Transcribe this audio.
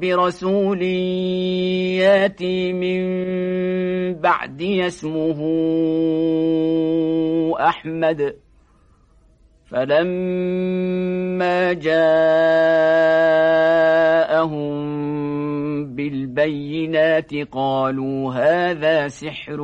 برسول ياتي من بعد اسمه أحمد. فلما جاءهم بالبينات قالوا هذا سحر